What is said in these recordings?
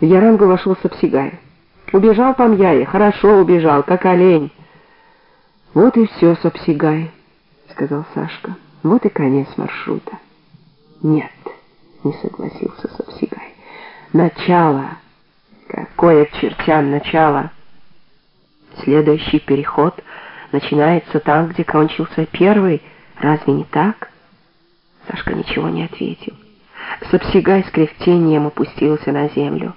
В Ярангу вошел Сапсигай. Убежал по Мьяе, хорошо убежал, как олень. Вот и все, Сапсигай, сказал Сашка. Вот и конец маршрута. Нет, не согласился Сапсигай. Начало. Какое чертям начало? Следующий переход начинается там, где кончился первый. Разве не так? Сашка ничего не ответил. Сапсигай с кряхтением опустился на землю.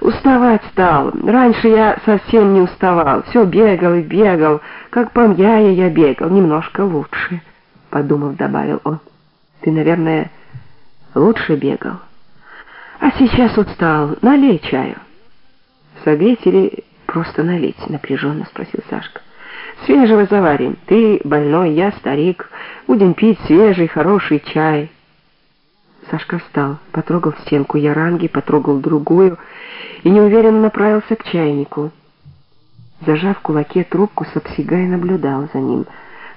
Уставать стал. Раньше я совсем не уставал. Все бегал и бегал. Как по мьяе я бегал. Немножко лучше, подумав, добавил он. Ты, наверное, лучше бегал. А сейчас устал. Налей чаю. Согреть или просто налить? Напряженно спросил Сашка. Свежего заварим. Ты больной, я старик. Будем пить свежий, хороший чай. Сашка встал, потрогал стенку яранги, потрогал другую и неуверенно направился к чайнику. Зажав в кулаке трубку, Сапсигай наблюдал за ним.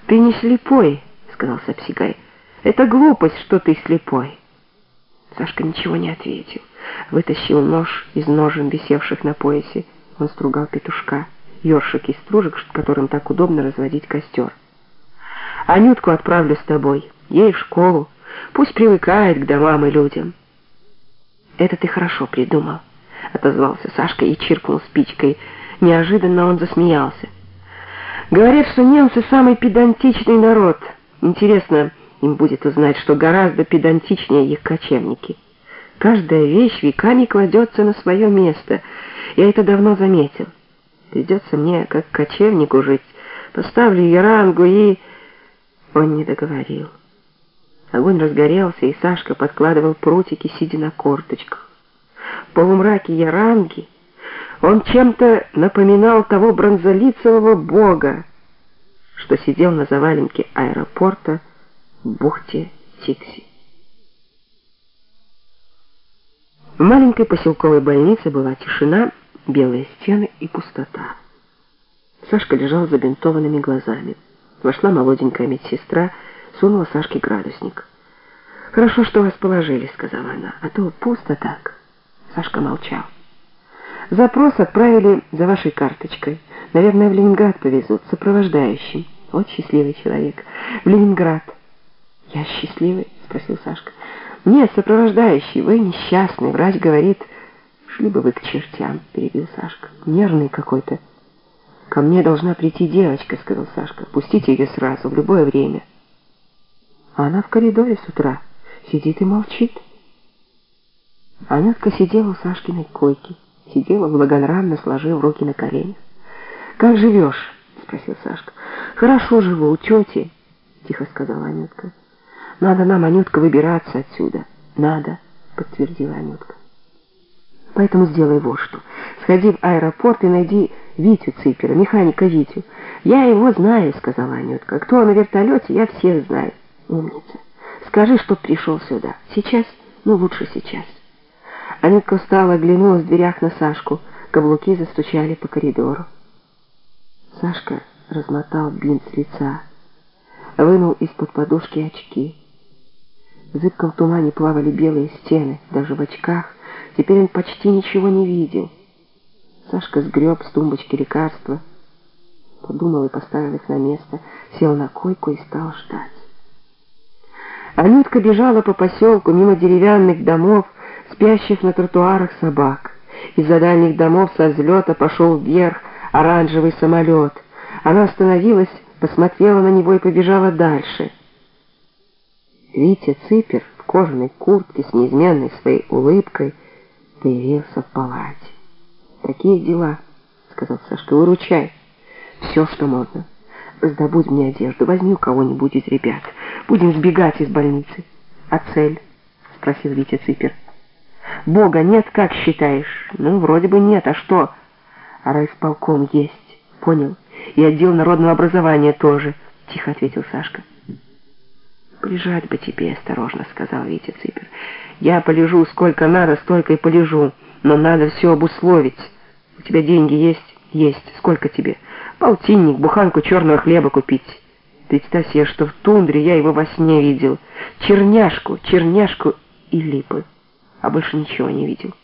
«Ты не слепой», — сказал Сапсигай. «Это глупость, что ты слепой». Сашка ничего не ответил. Вытащил нож из ножен, висевших на поясе. Он стругал петушка, ёршик из стружек, которым так удобно разводить костер. «Анютку отправлю с тобой, ей в школу. Пусть привыкает к домам и людям». «Это ты хорошо придумал», — отозвался Сашка и чиркнул спичкой. Неожиданно он засмеялся. «Говорят, что немцы самый педантичный народ. Интересно, им будет узнать, что гораздо педантичнее их кочевники. Каждая вещь веками кладется на свое место. Я это давно заметил. Придется мне, как кочевнику, жить. Поставлю ярангу и...» Он не договорил. Огонь разгорелся, и Сашка подкладывал прутики, сидя на корточках. В полумраке яранги он чем-то напоминал того бронзолицевого бога, что сидел на заваленке аэропорта в бухте Тикси. В маленькой поселковой больнице была тишина, белые стены и пустота. Сашка лежал забинтованными глазами. Вошла молоденькая медсестра, сунула Сашке градусник. «Хорошо, что вас положили», — сказала она, — «а то пусто так». Сашка молчал. «Запрос отправили за вашей карточкой. Наверное, в Ленинград повезут, сопровождающим. Вот счастливый человек. В Ленинград». «Я счастливый?» — спросил Сашка. «Нет, сопровождающий. Вы несчастный. Врач говорит...» «Шли бы вы к чертям», — перебил Сашка. «Нервный какой-то». «Ко мне должна прийти девочка», — сказал Сашка. «Пустите ее сразу, в любое время». А она в коридоре с утра сидит и молчит. Анютка сидела у Сашкиной койки, сидела благонравно, сложив руки на коленях. «Как живешь?» — спросил Сашка. «Хорошо живу, у тети», — тихо сказала Анютка. «Надо нам, Анютка, выбираться отсюда». «Надо», — подтвердила Анютка. «Поэтому сделай вот что. Сходи в аэропорт и найди Витю Ципера, механика Витю. Я его знаю», — сказала Анютка. «Кто на вертолете, я всех знаю». «Умница. Скажи, чтоб пришел сюда. Сейчас? Ну, лучше сейчас». Анютка встала, оглянулась в дверях на Сашку. Каблуки застучали по коридору. Сашка размотал бинт с лица, вынул из-под подушки очки. В зыбком тумане плавали белые стены, даже в очках. Теперь он почти ничего не видел. Сашка сгреб с тумбочки лекарства, подумал и поставил их на место, сел на койку и стал ждать. Анютка бежала по поселку мимо деревянных домов, спящих на тротуарах собак. Из-за дальних домов со взлета пошел вверх оранжевый самолет. Она остановилась, посмотрела на него и побежала дальше. Витя Ципер в кожаной куртке с неизменной своей улыбкой появился в палате. «Такие дела», — сказал Сашка, — «выручай. Все, что можно. Сдобудь мне одежду, возьми у кого-нибудь из ребят. Будем сбегать из больницы». «А цель?» — спросил Витя Ципер. Бога нет, как считаешь? Ну, вроде бы нет, а что? А райисполком есть, понял? И отдел народного образования тоже, тихо ответил Сашка. «Полежать бы тебе, осторожно», — сказал Витя Ципер. «Я полежу сколько надо, столько и полежу, но надо все обусловить. У тебя деньги есть?» «Есть. Сколько тебе?» «Полтинник, буханку черного хлеба купить». Представь себе, что в тундре я его во сне видел. Черняшку, черняшку и липы а больше ничего не видел.